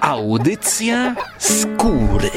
Audycja skóry.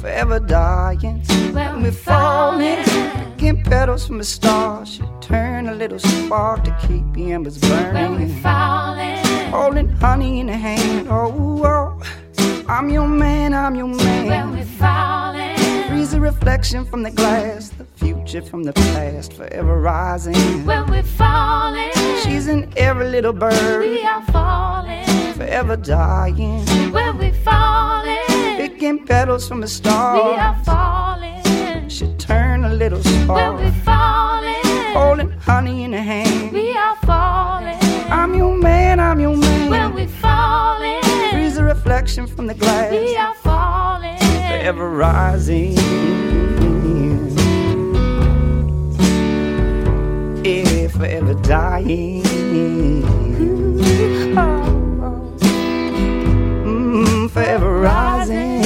Forever dying. When we're falling, Picking petals from a star should turn a little spark to keep the embers burning. when we're falling, Holding honey in a hand, oh, oh. I'm your man, I'm your man. when we're falling, Freeze the reflection from the glass, the future from the past, forever rising. when we're falling, She's in every little bird, we are falling, forever dying. when we're falling, Picking petals from a we star are falling, should turn a little when spark. we're falling, Holding honey in a hand. we are falling, I'm your man, I'm your when man. we're falling, Freeze the reflection from the glass, we are falling, forever rising. Yeah, forever dying. Forever rising.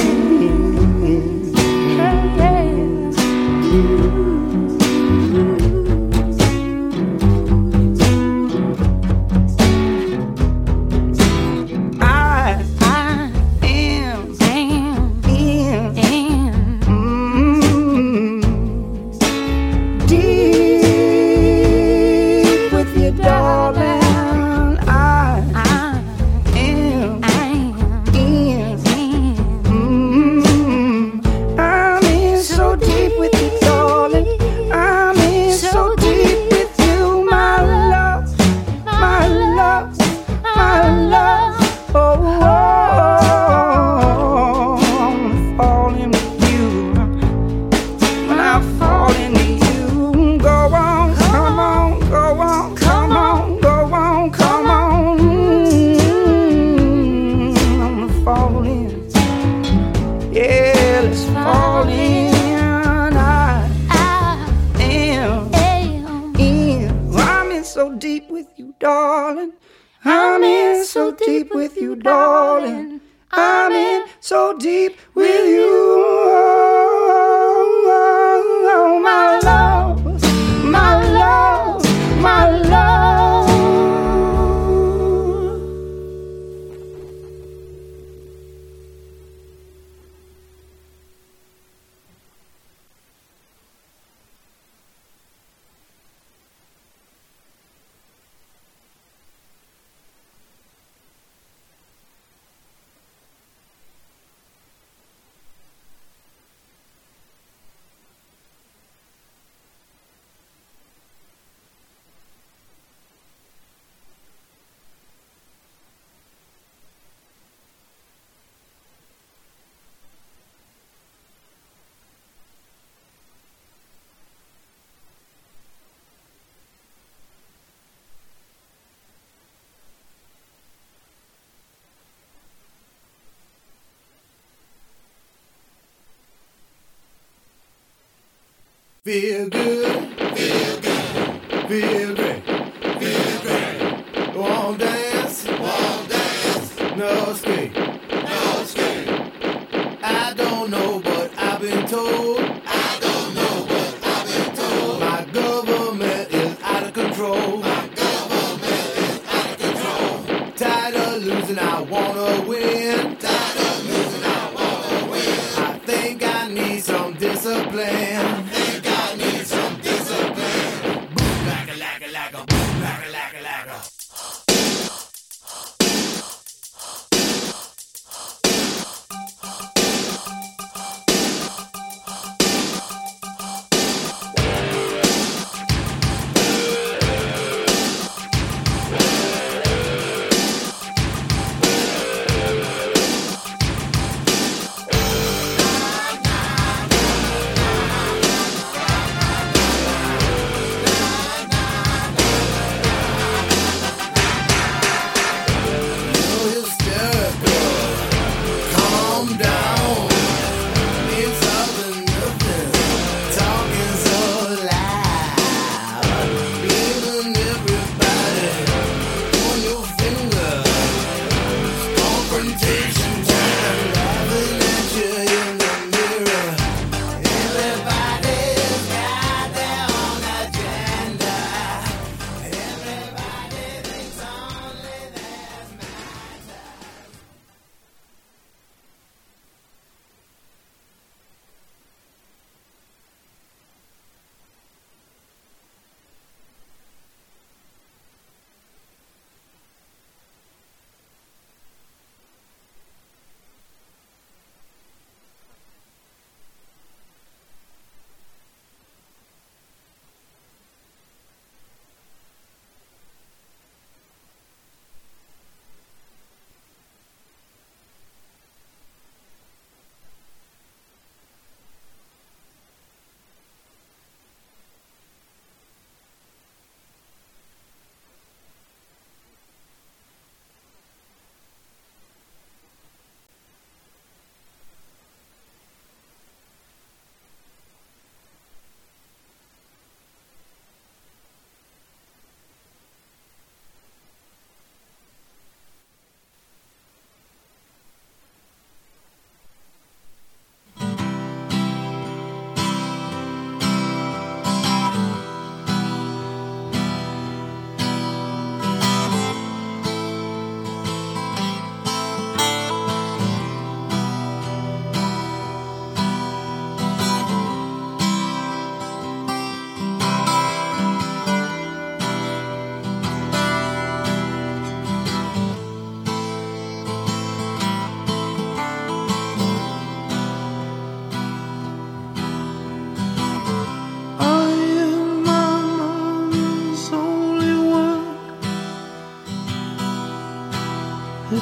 Feel good,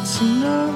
醒了。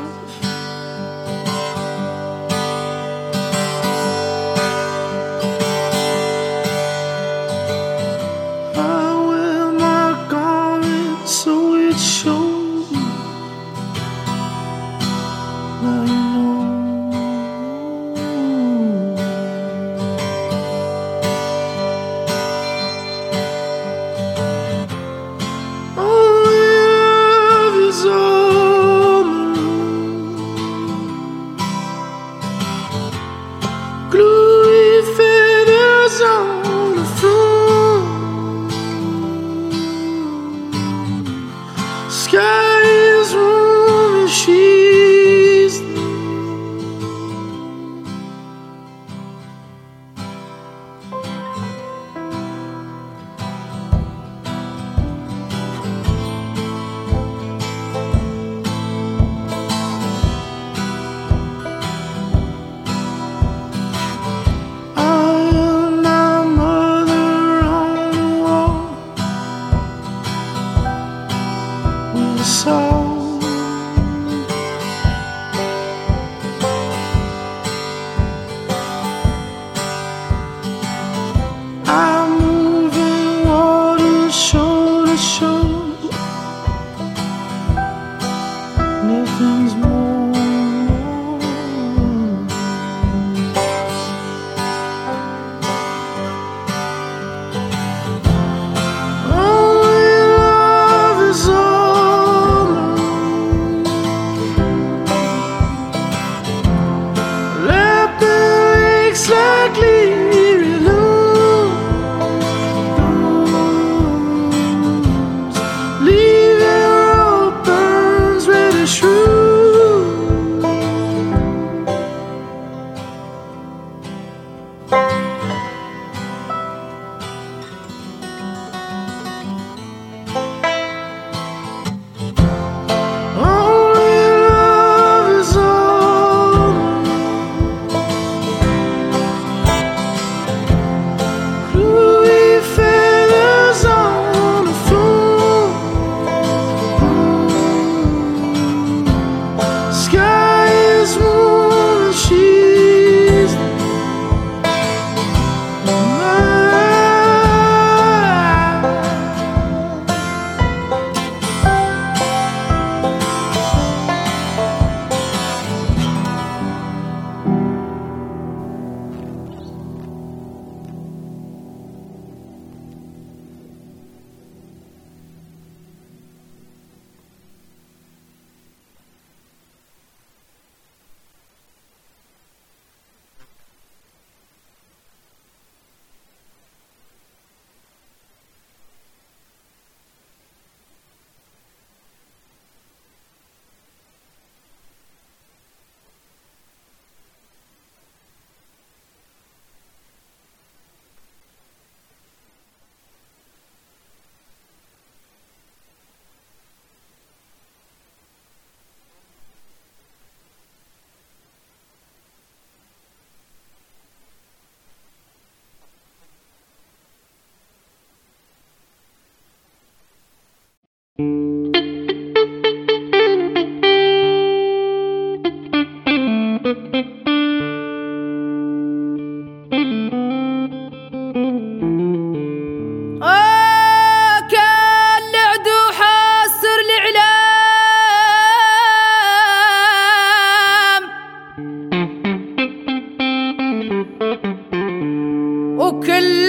وكل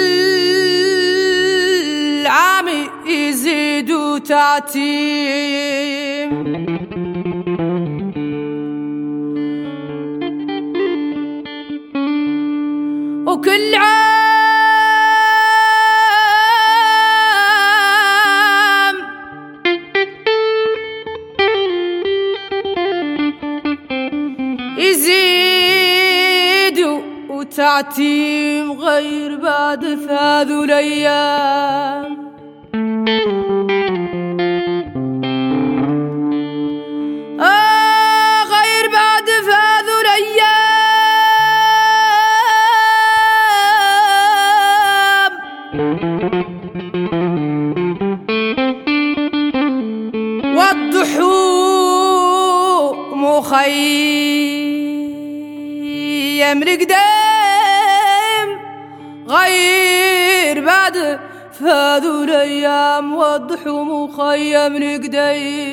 عام يزيد وتعتيم عتيم غير بعد في هذو الأيام غير بعد في الأيام خيم رقدام فاذو الأيام وضحوا مخيم لقديم.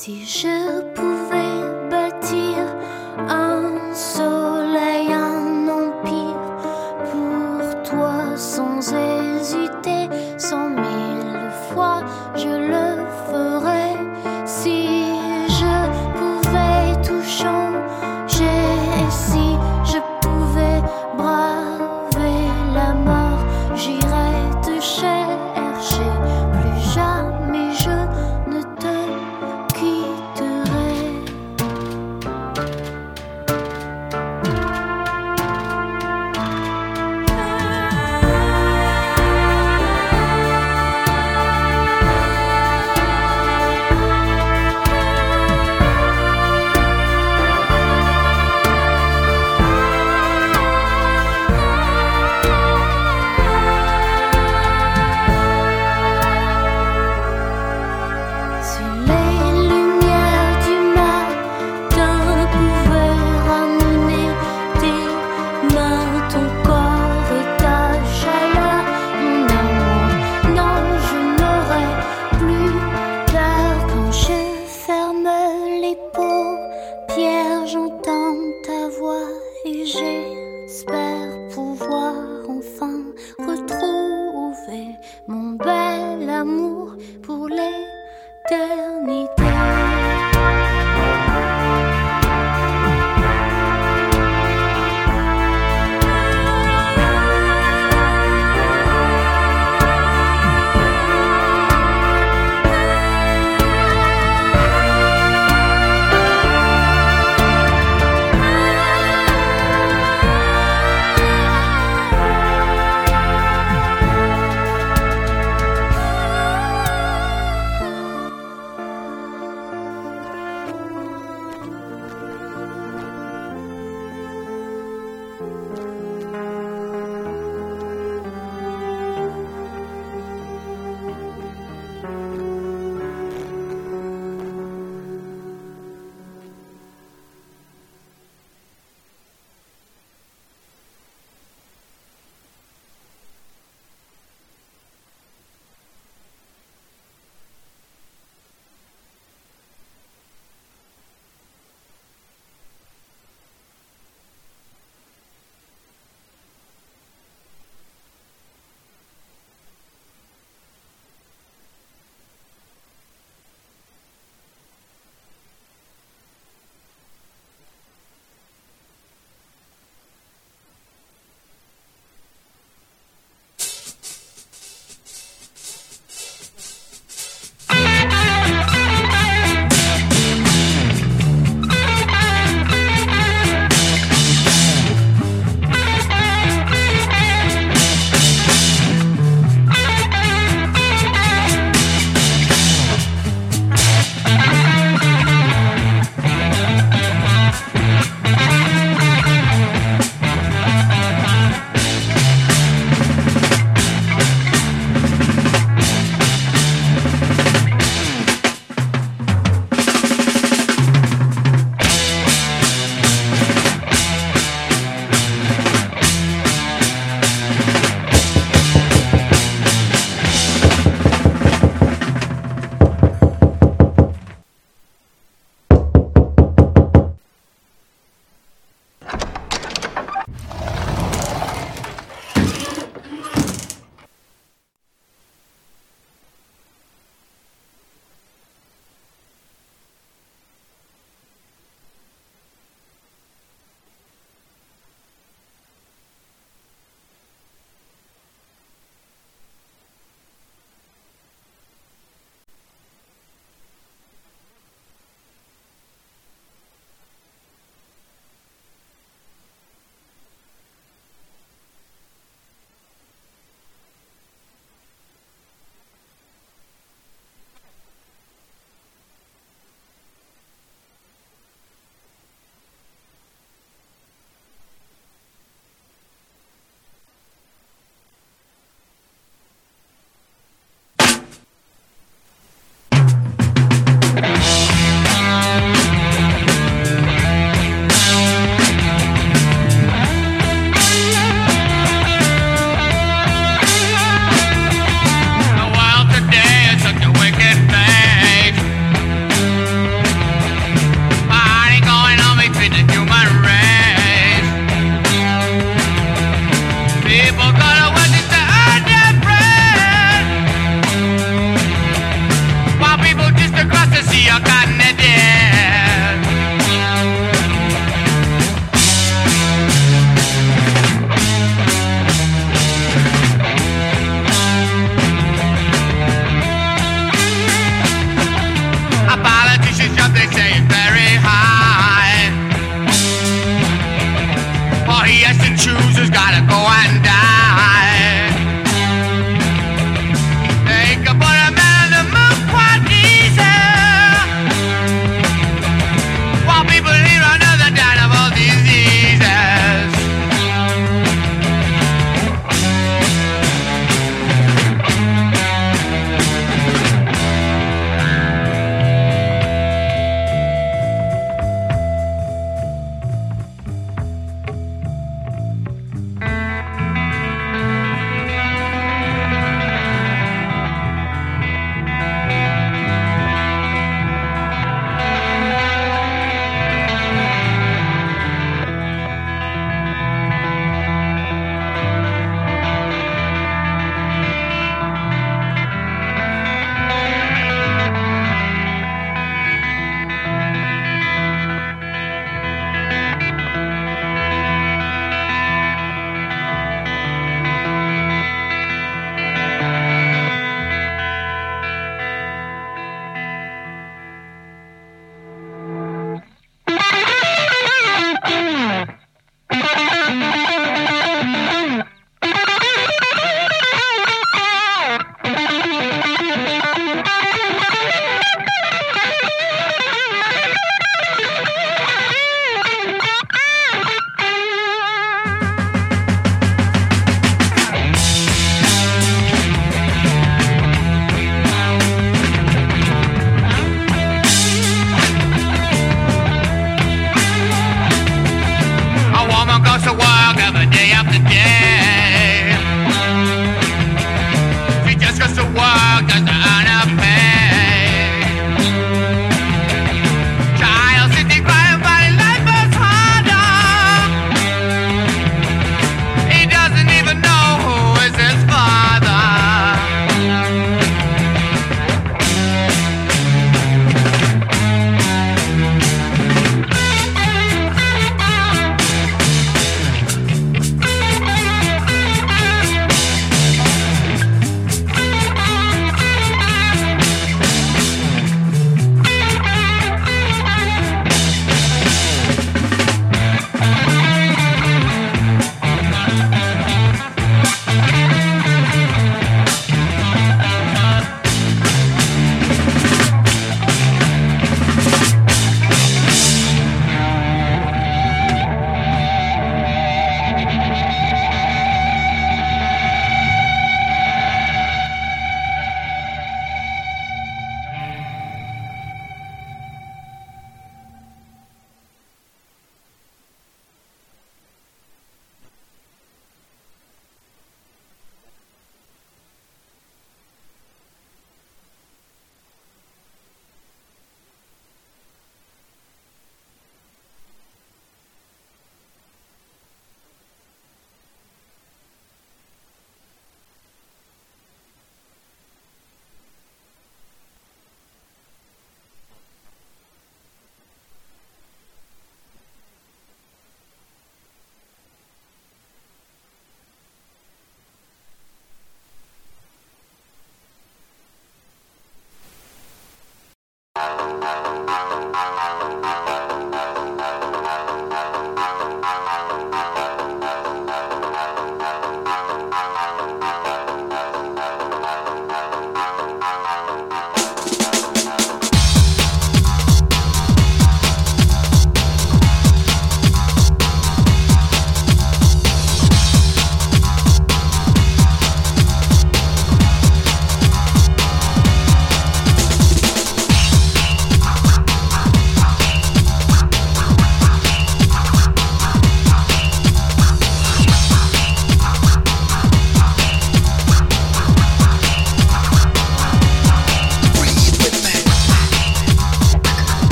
其实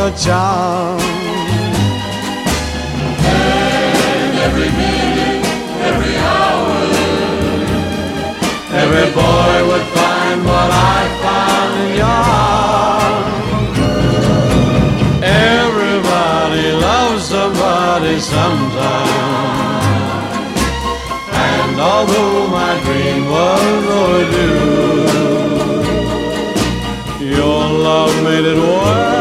your charm. And every minute, every hour, every boy would find what I found in your arms. Everybody loves somebody sometime. And although my dream was overdue, your love made it worth.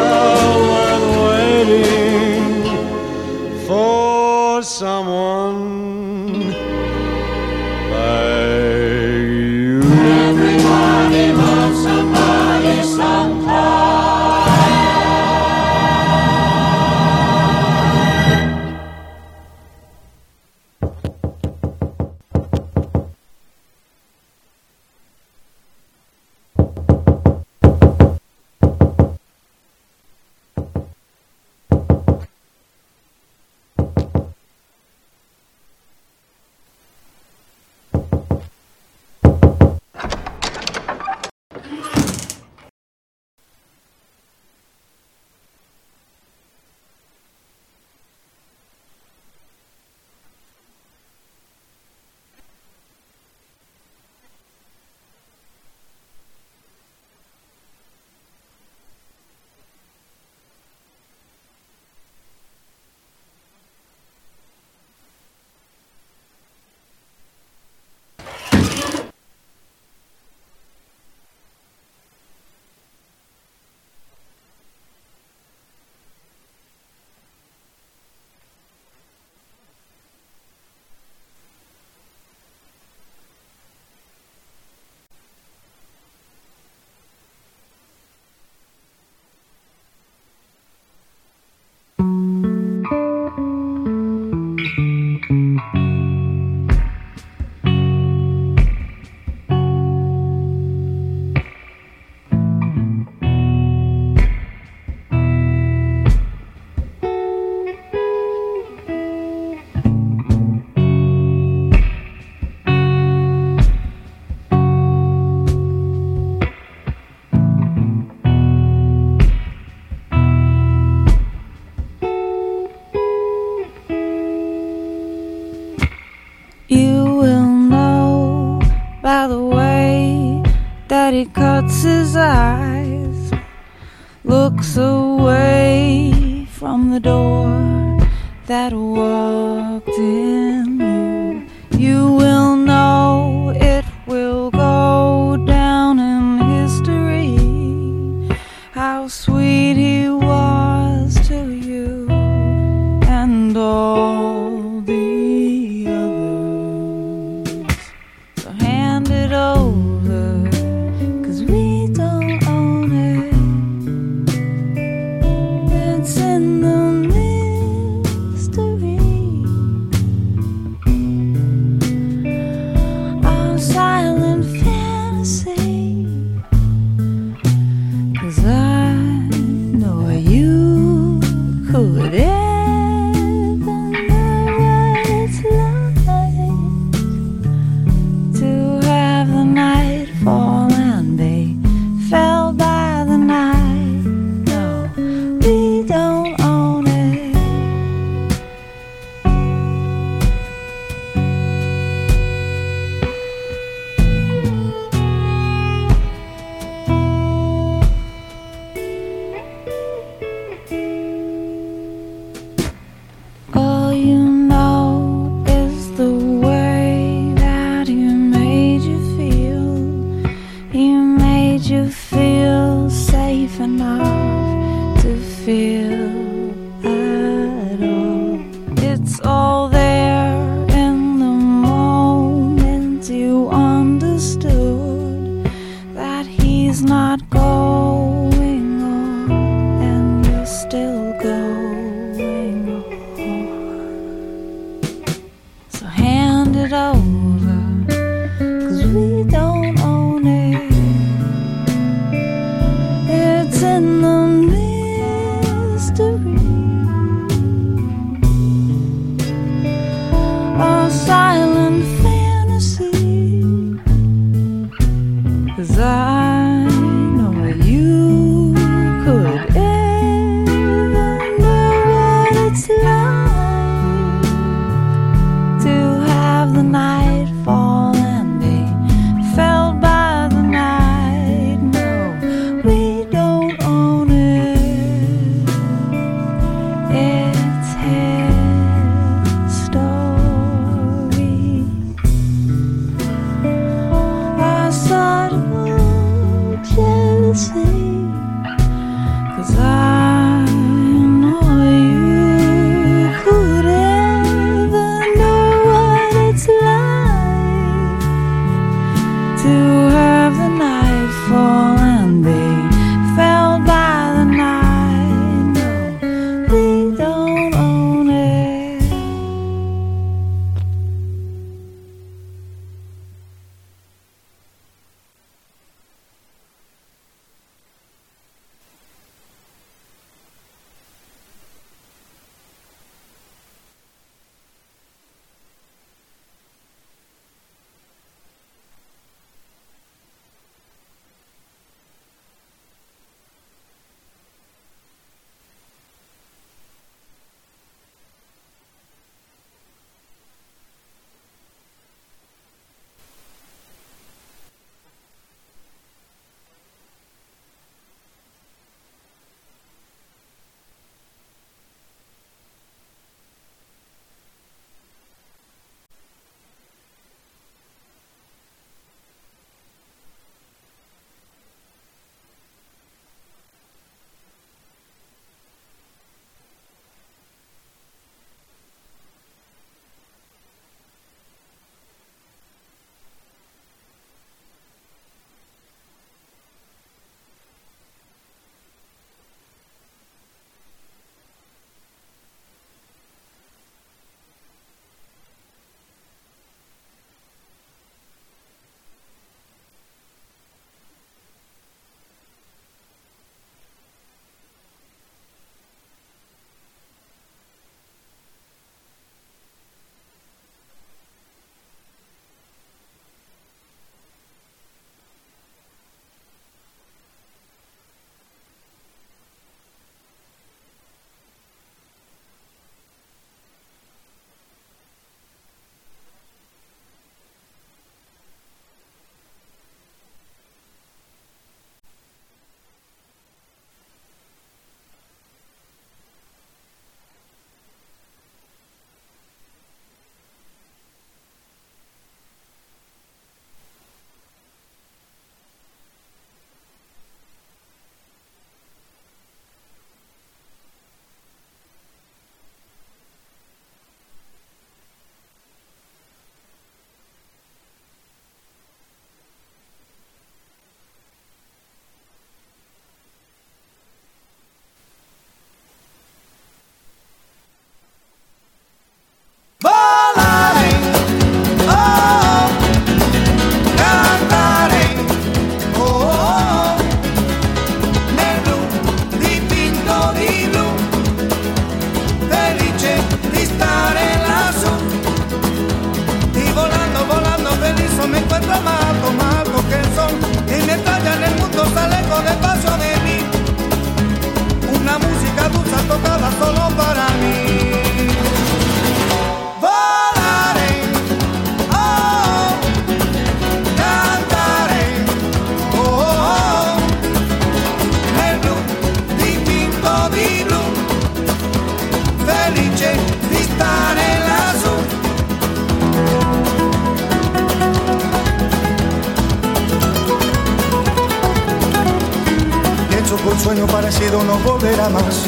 sido no volverá más.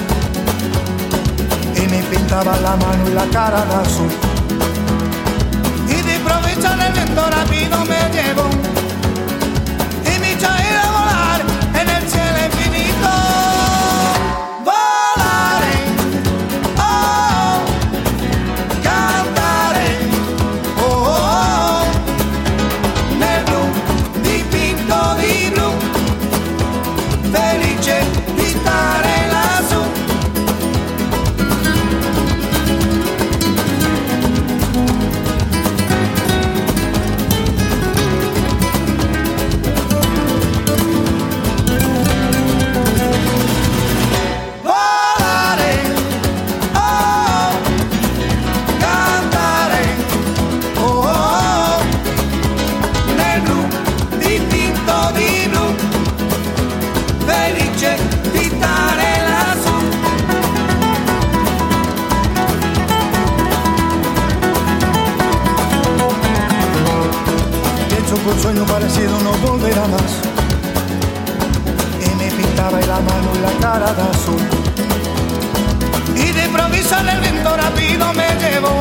Y me pintaba la mano y la cara de azul. Y de aprovechar el viento rápido me llevó el viento rápido me llevó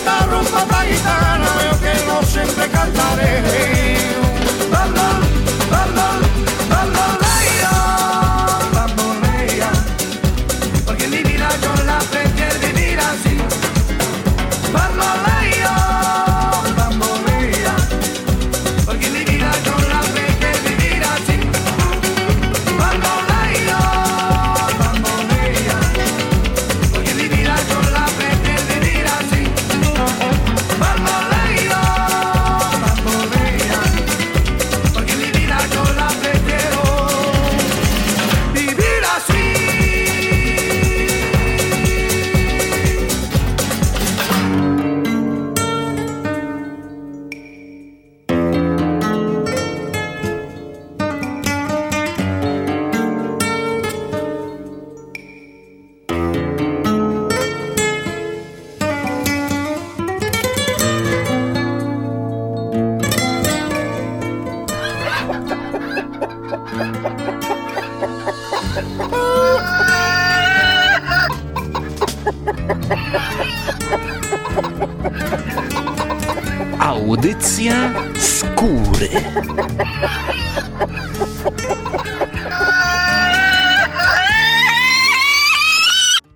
esta rumba taitana, yo que no siempre cantaré. La, la, la,